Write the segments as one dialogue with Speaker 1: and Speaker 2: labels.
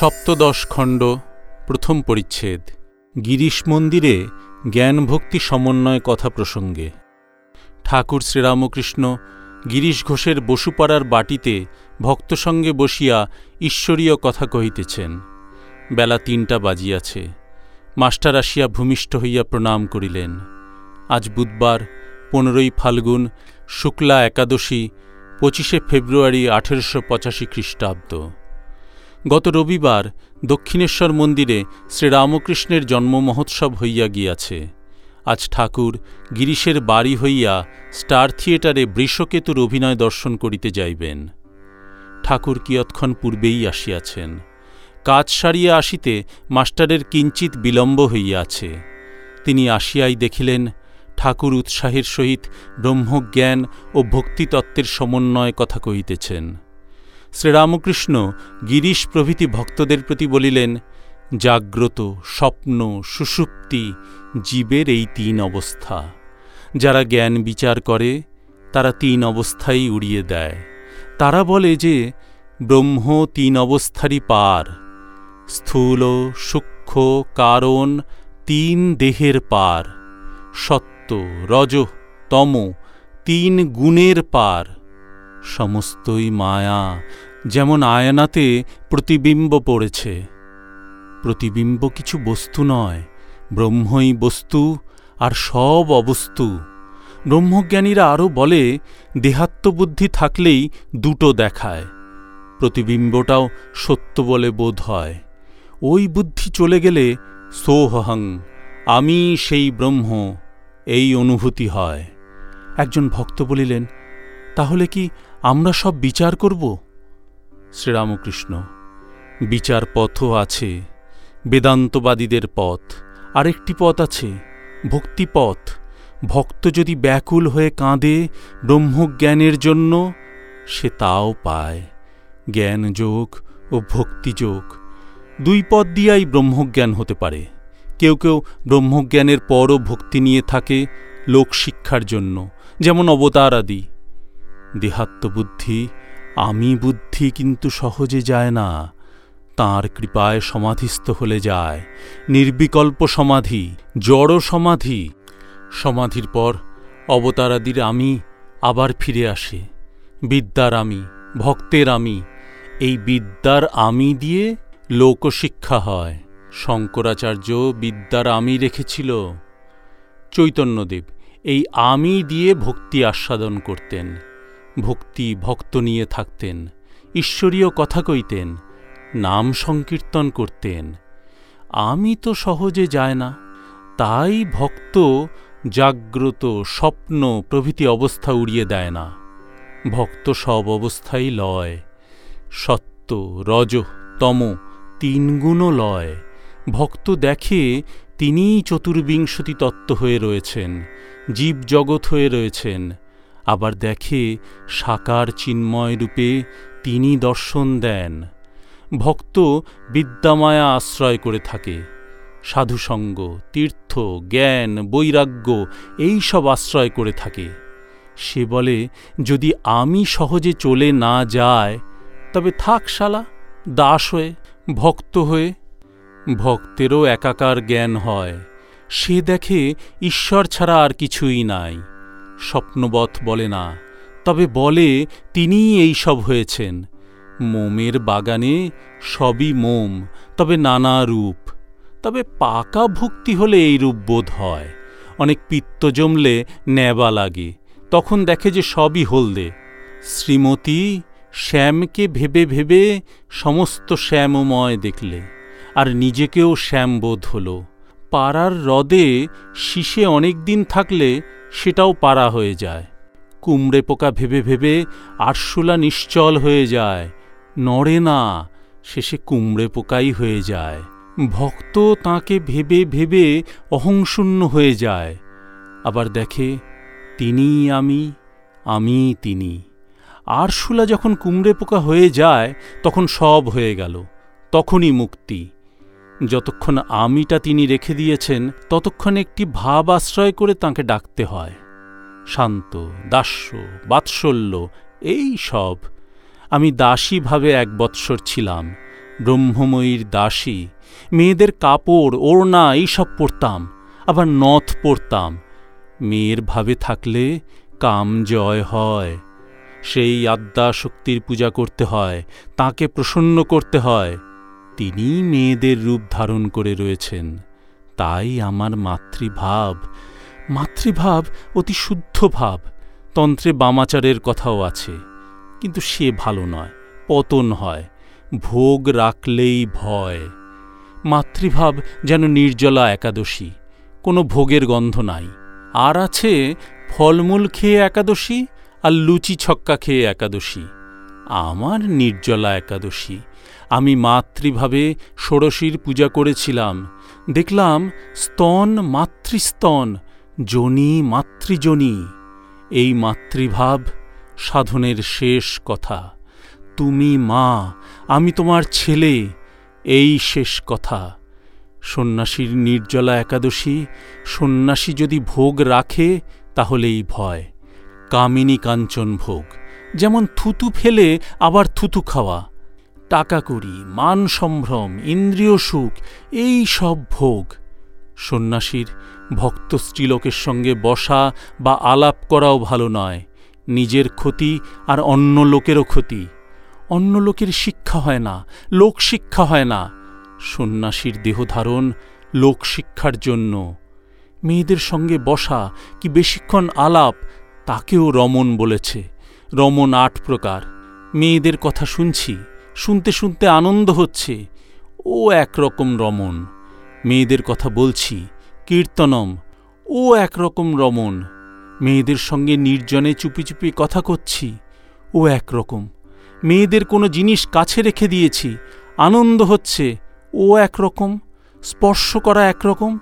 Speaker 1: সপ্তদশ খণ্ড, প্রথম পরিচ্ছেদ, গিরিশ মন্দিরে জ্ঞান ভক্তি সমন্বয় কথা প্রসঙ্গে। ঠাকুর শ্রীরামকৃষ্ণ গিরিশ ঘোষের বসুপাড়ার বাটিতে ভক্ত সঙ্গে বসিয়া ঈশ্বরীয় কথা কহিতেছেন। বেলা তিনটা বাজিয়াছে। মাস্টার আসিয়া ভূমিষ্ঠ হইয়া প্রণাম করিলেন। আজ বুধবার, পনেরোই ফাল্গুন, শুক্লা একাদশী, পঁচিশে ফেব্রুয়ারি আঠেরোশো পঁচাশি খ্রিস্টাব্দ। গত রবিবার দক্ষিণেশ্বর মন্দিরে শ্রীরামকৃষ্ণের জন্ম মহোৎসব হইয়া গিয়াছে। আজ ঠাকুর গিরিশের বাড়ি হইয়া স্টার থিয়েটারে বৃষকেতুর অভিনয় দর্শন করিতে যাইবেন। ঠাকুর কিয়ৎক্ষণ পূর্বেই আসিয়াছেন। কাজ সারিয়া আসিতে মাস্টারের কিঞ্চিত বিলম্ব হইয়াছে। তিনি আসিয়াই দেখিলেন ঠাকুর উৎসাহের সহিত ব্রহ্মজ্ঞান ও ভক্তিতত্ত্বের সমন্বয় কথা কহিতেছেন। শ্রীরামকৃষ্ণ গিরিশ প্রভৃতি ভক্তদের প্রতি বলিলেন, জাগ্রত, স্বপ্ন, সুষুপ্তি জীবের এই তিন অবস্থা। যারা জ্ঞান বিচার করে, তারা তিন অবস্থাই উড়িয়ে দেয়। তারা বলে যে, ব্রহ্ম তিন অবস্থারই পার। স্থূল, সূক্ষ্ম কারণ তিন দেহের পার। সত্য, রজ, তম তিন গুণের পার। সমস্তই মায়া যেমন আয়নাতে প্রতিবিম্ব পড়েছে। প্রতিবিম্ব কিছু বস্তু নয়, ব্রহ্মই বস্তু আর সব অবস্তু। ব্রহ্মজ্ঞানীরা আরও বলে, দেহাত্মবুদ্ধি থাকলেই দুটো দেখায়। প্রতিবিম্বটাও সত্য বলে বোধ হয়। ওই বুদ্ধি চলে গেলে সোহং আমি সেই ব্রহ্ম, এই অনুভূতি হয়। একজন ভক্ত বলিলেন, তাহলে কি আমরা সব বিচার করব? শ্রীরামকৃষ্ণ বিচার পথও আছে, বেদান্তবাদীদের পথ, আরেকটি পথ আছে, ভক্তিপথ। ভক্ত যদি ব্যাকুল হয়ে কাঁদে ব্রহ্মজ্ঞানের জন্য, সে তাও পায় জ্ঞানযোগ ও ভক্তিযোগ। দুই পথ দিয়াই ব্রহ্মজ্ঞান হতে পারে। কেউ কেউ ব্রহ্মজ্ঞানের পরও ভক্তি নিয়ে থাকে লোকশিক্ষার জন্য, যেমন অবতার আদি দেহাত্মবুদ্ধি আমি বুদ্ধি কিন্তু সহজে যায় না। তাঁর কৃপায় সমাধিস্থ হলে যায়। নির্বিকল্প সমাধি, জড় সমাধি। সমাধির পর অবতারাদির আমি আবার ফিরে আসে। বিদ্যার আমি, ভক্তের আমি। এই বিদ্যার আমি দিয়ে লোকশিক্ষা হয়। শঙ্করাচার্য বিদ্যার আমি রেখেছিল। চৈতন্যদেব এই আমি দিয়ে ভক্তি আস্বাদন করতেন। ভক্তি ভক্ত নিয়ে থাকতেন, ঈশ্বরীয় কথা কইতেন, নাম সংকীর্তন করতেন। আমি তো সহজে যায় না, তাই ভক্ত জাগ্রত স্বপ্ন প্রভৃতি অবস্থা উড়িয়ে দেয় না। ভক্ত সব অবস্থাই লয়, সত্য, রজ, তম তিন গুণও লয়। ভক্ত দেখে তিনিই চতুর্বিংশতি তত্ত্ব হয়ে রয়েছেন জীব জগৎ হয়ে রয়েছেন। আবার দেখে সাকার চিন্ময় রূপে তিনি দর্শন দেন। ভক্ত বিদ্যামায়া আশ্রয় করে থাকে। সাধুসঙ্গ, তীর্থ, জ্ঞান, বৈরাগ্য এই সব আশ্রয় করে থাকে। সে বলে, যদি আমি সহজে চলে না যায় তবে থাক শালা, দাস হয়ে, ভক্ত হয়ে। ভক্তেরও একাকার জ্ঞান হয়। সে দেখে ঈশ্বর ছাড়া আর কিছুই নাই। স্বপ্নবৎ বলে না, তবে বলে তিনিই এই সব হয়েছেন। মোমের বাগানে সবই মোম, তবে নানা রূপ। তবে পাকা ভুক্তি হলে এই রূপ বোধ হয়। অনেক পিত্ত জমলে ন্যাবা লাগে, তখন দেখে যে সবই হলদে। শ্রীমতী শ্যামকে ভেবে ভেবে সমস্ত শ্যামময় দেখলে, আর নিজেকেও শ্যাম বোধ হল। পাড়ার হ্রদে শীষে অনেক দিন থাকলে সেটাও পাড়া হয়ে যায়। কুমড়ে পোকা ভেবে ভেবে আরশোলা নিশ্চল হয়ে যায়। নড়ে না, শেষে কুমড়ে পোকাই হয়ে যায়। ভক্ত তাকে ভেবে ভেবে অহংশূন্য হয়ে যায়। আবার দেখে, তিনিই আমি আমি তিনি। আরশোলা যখন কুমড়ে পোকা হয়ে যায়, তখন সব হয়ে গেল, তখনই মুক্তি। যতক্ষণ আমিটা তিনি রেখে দিয়েছেন, ততক্ষণ একটি ভাব আশ্রয় করে তাঁকে ডাকতে হয়। শান্ত, দাস্য, বাৎসল্য, এই সব। আমি দাসীভাবে এক বৎসর ছিলাম। ব্রহ্মময়ীর দাসী, মেয়েদের কাপড়, ওড়না, এইসব পরতাম, আবার নথ পরতাম। মেয়ের ভাবে থাকলে কাম জয় হয়। সেই আদ্যা শক্তির পূজা করতে হয়, তাকে প্রসন্ন করতে হয়। তিনি মেয়েদের রূপ ধারণ করে রয়েছেন। তাই আমার মাতৃভাব। মাতৃভাব অতি শুদ্ধ ভাব। তন্ত্রে বামাচারের কথাও আছে। কিন্তু সে ভালো নয়, পতন হয়, ভোগ রাখলেই ভয়। মাতৃভাব যেন নির্জলা একাদশী, কোনো ভোগের গন্ধ নাই। আর আছে ফলমূল খেয়ে একাদশী আর লুচি ছক্কা খেয়ে একাদশী। আমার নির্জলা একাদশী আমি মাতৃভাবে ষোড়শীর পূজা করেছিলাম। দেখলাম স্তন মাতৃস্তন, জনি মাতৃজনী। এই মাতৃভাব সাধনের শেষ কথা। তুমি মা, আমি তোমার ছেলে, এই শেষ কথা। সন্ন্যাসীর নির্জলা একাদশী, সন্ন্যাসী যদি ভোগ রাখে, তাহলেই ভয়। কামিনী কাঞ্চন ভোগ, যেমন থুতু ফেলে আবার থুতু খাওয়া। টাকা করি, মান সম্ভ্রম, ইন্দ্রিয় সুখ, এই সব ভোগ। সন্ন্যাসীর ভক্ত স্ত্রীলোকের সঙ্গে বসা বা আলাপ করাও ভালো নয়। নিজের ক্ষতি আর অন্য লোকেরও ক্ষতি। অন্য লোকের শিক্ষা হয় না, লোক শিক্ষা হয় না। সন্ন্যাসীর দেহধারণ লোকশিক্ষার জন্য। মেয়েদের সঙ্গে বসা কি বেশিক্ষণ আলাপ, তাকেও রমন বলেছে। রমন আট প্রকার। মেয়েদের কথা শুনছি। শুনতে শুনতে আনন্দ হচ্ছে। ও একরকম রমন মেয়েদের কথা বলছি, কীর্তনম। ও একরকম রমন মেয়েদের সঙ্গে নির্জনে চুপি চুপি কথা করছি। ও একরকম। মেয়েদের কোনো জিনিস কাছে রেখে দিয়েছি। আনন্দ হচ্ছে, ও একরকম। স্পর্শ করা একরকম।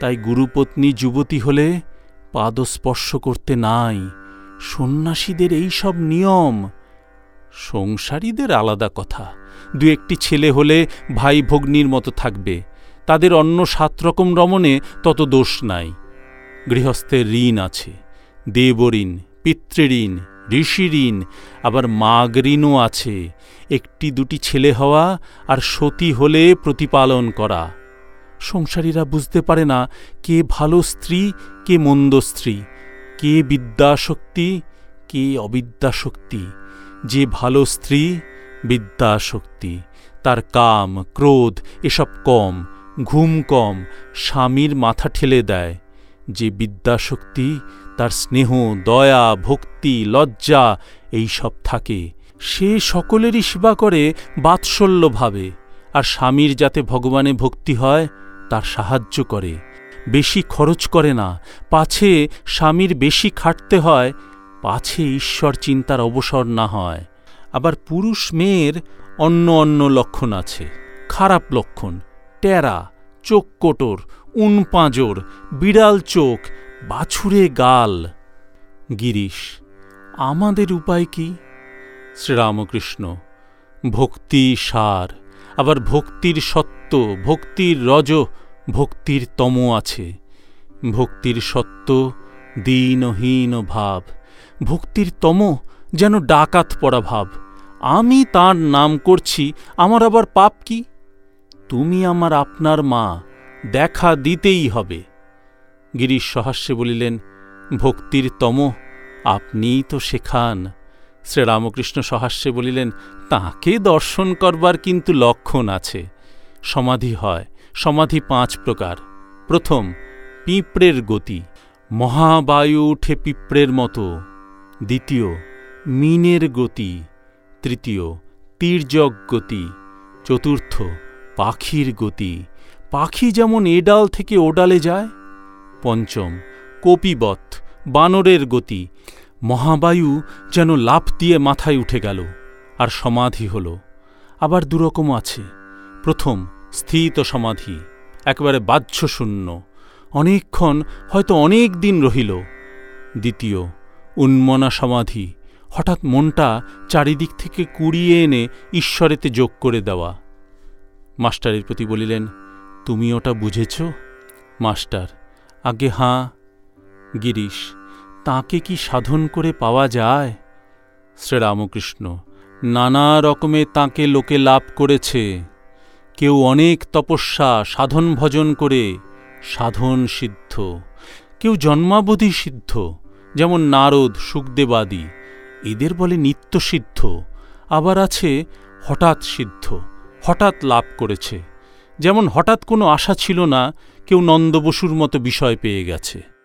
Speaker 1: তাই গুরুপত্নী যুবতী হলে পাদস্পর্শ করতে নাই। সন্ন্যাসীদের এই সব নিয়ম। সংসারীদের আলাদা কথা। দু একটি ছেলে হলে ভাই ভগ্নির মতো থাকবে। তাদের অন্য সাত রকম রমণে তত দোষ নাই। গৃহস্থের ঋণ আছে দেবঋণ পিতৃঋণ ঋষি ঋণ আবার মাগ ঋণও আছে। একটি দুটি ছেলে হওয়া আর সতী হলে প্রতিপালন করা। সংসারীরা বুঝতে পারে না কে ভালো স্ত্রী, কে মন্দ স্ত্রী, কে বিদ্যাশক্তি কে অবিদ্যাশক্তি যে ভালো স্ত্রী বিদ্যাশক্তি তার কাম, ক্রোধ, এসব কম, ঘুম কম, স্বামীর মাথা ঠেলে দেয়। যে বিদ্যাশক্তি তার স্নেহ, দয়া, ভক্তি, লজ্জা এই সব থাকে। সে সকলেরই সেবা করে বাৎসল্যভাবে, আর স্বামীর যাতে ভগবানে ভক্তি হয়, তার সাহায্য করে। বেশি খরচ করে না, পাছে স্বামীর বেশি খাটতে হয় পাছে ঈশ্বর চিন্তার অবসর না হয়, আবার পুরুষ মেয়ের অন্য অন্য লক্ষণ আছে। খারাপ লক্ষণ, টেরা, চোখ কোটর, উন পাঁজর, বিড়াল চোখ, বাছুরে গাল। গিরিশ, আমাদের উপায় কি? শ্রীরামকৃষ্ণ, ভক্তি সার, আবার ভক্তির সত্য ভক্তির রজ, ভক্তির তম আছে। ভক্তির সত্য দীনহীন ভাব। ভক্তির তম যেন ডাকাত পড়া ভাব। আমি তার নাম করছি, আমার আবার পাপ কি? তুমি আমার আপনার মা, দেখা দিতেই হবে। গিরিশ সহাস্যে বলিলেন, ভক্তির তম, আপনিই তো শেখান শ্রীরামকৃষ্ণ সহাস্যে বলিলেন, তাকে দর্শন করবার কিন্তু লক্ষণ আছে। সমাধি হয়, সমাধি পাঁচ প্রকার। প্রথম, পিঁপড়ের গতি। মহাবায়ু উঠে পিঁপড়ের মতো। দ্বিতীয়, মিনের গতি। তৃতীয়, তীর্যক গতি। চতুর্থ, পাখির গতি। পাখি যেমন এ ডাল থেকে ও ডালে যায়। পঞ্চম, কপিবৎ, বানরের গতি। মহাবায়ু যেন লাফ দিয়ে মাথায় উঠে গেল, আর সমাধি হল। আবার দুরকম আছে। প্রথম, স্থিত সমাধি, একেবারে বাহ্যশূন্য। অনেকক্ষণ হয়তো অনেক দিন রহিল। দ্বিতীয় উন্মনা সমাধি। হঠাৎ মনটা চারিদিক থেকে কুড়িয়ে এনে ঈশ্বরেতে যোগ করে দেওয়া। মাস্টারের প্রতি বলিলেন, তুমি ওটা বুঝেছ? মাস্টার, আগে হাঁ। গিরিশ, তাকে কি সাধন করে পাওয়া যায়? শ্রীরামকৃষ্ণ, নানা রকমে তাকে লোকে লাভ করেছে। কেউ অনেক তপস্যা, সাধন ভজন করে, সাধন সিদ্ধ। কেউ জন্মাবধি সিদ্ধ। যেমন নারদ সুখদেবাদি, এদের বলে নিত্য সিদ্ধ, আবার আছে হঠাৎ সিদ্ধ, হঠাৎ লাভ করেছে। যেমন হঠাৎ কোনো আশা ছিল না, কেউ নন্দবসুর মতো বিষয় পেয়ে গেছে।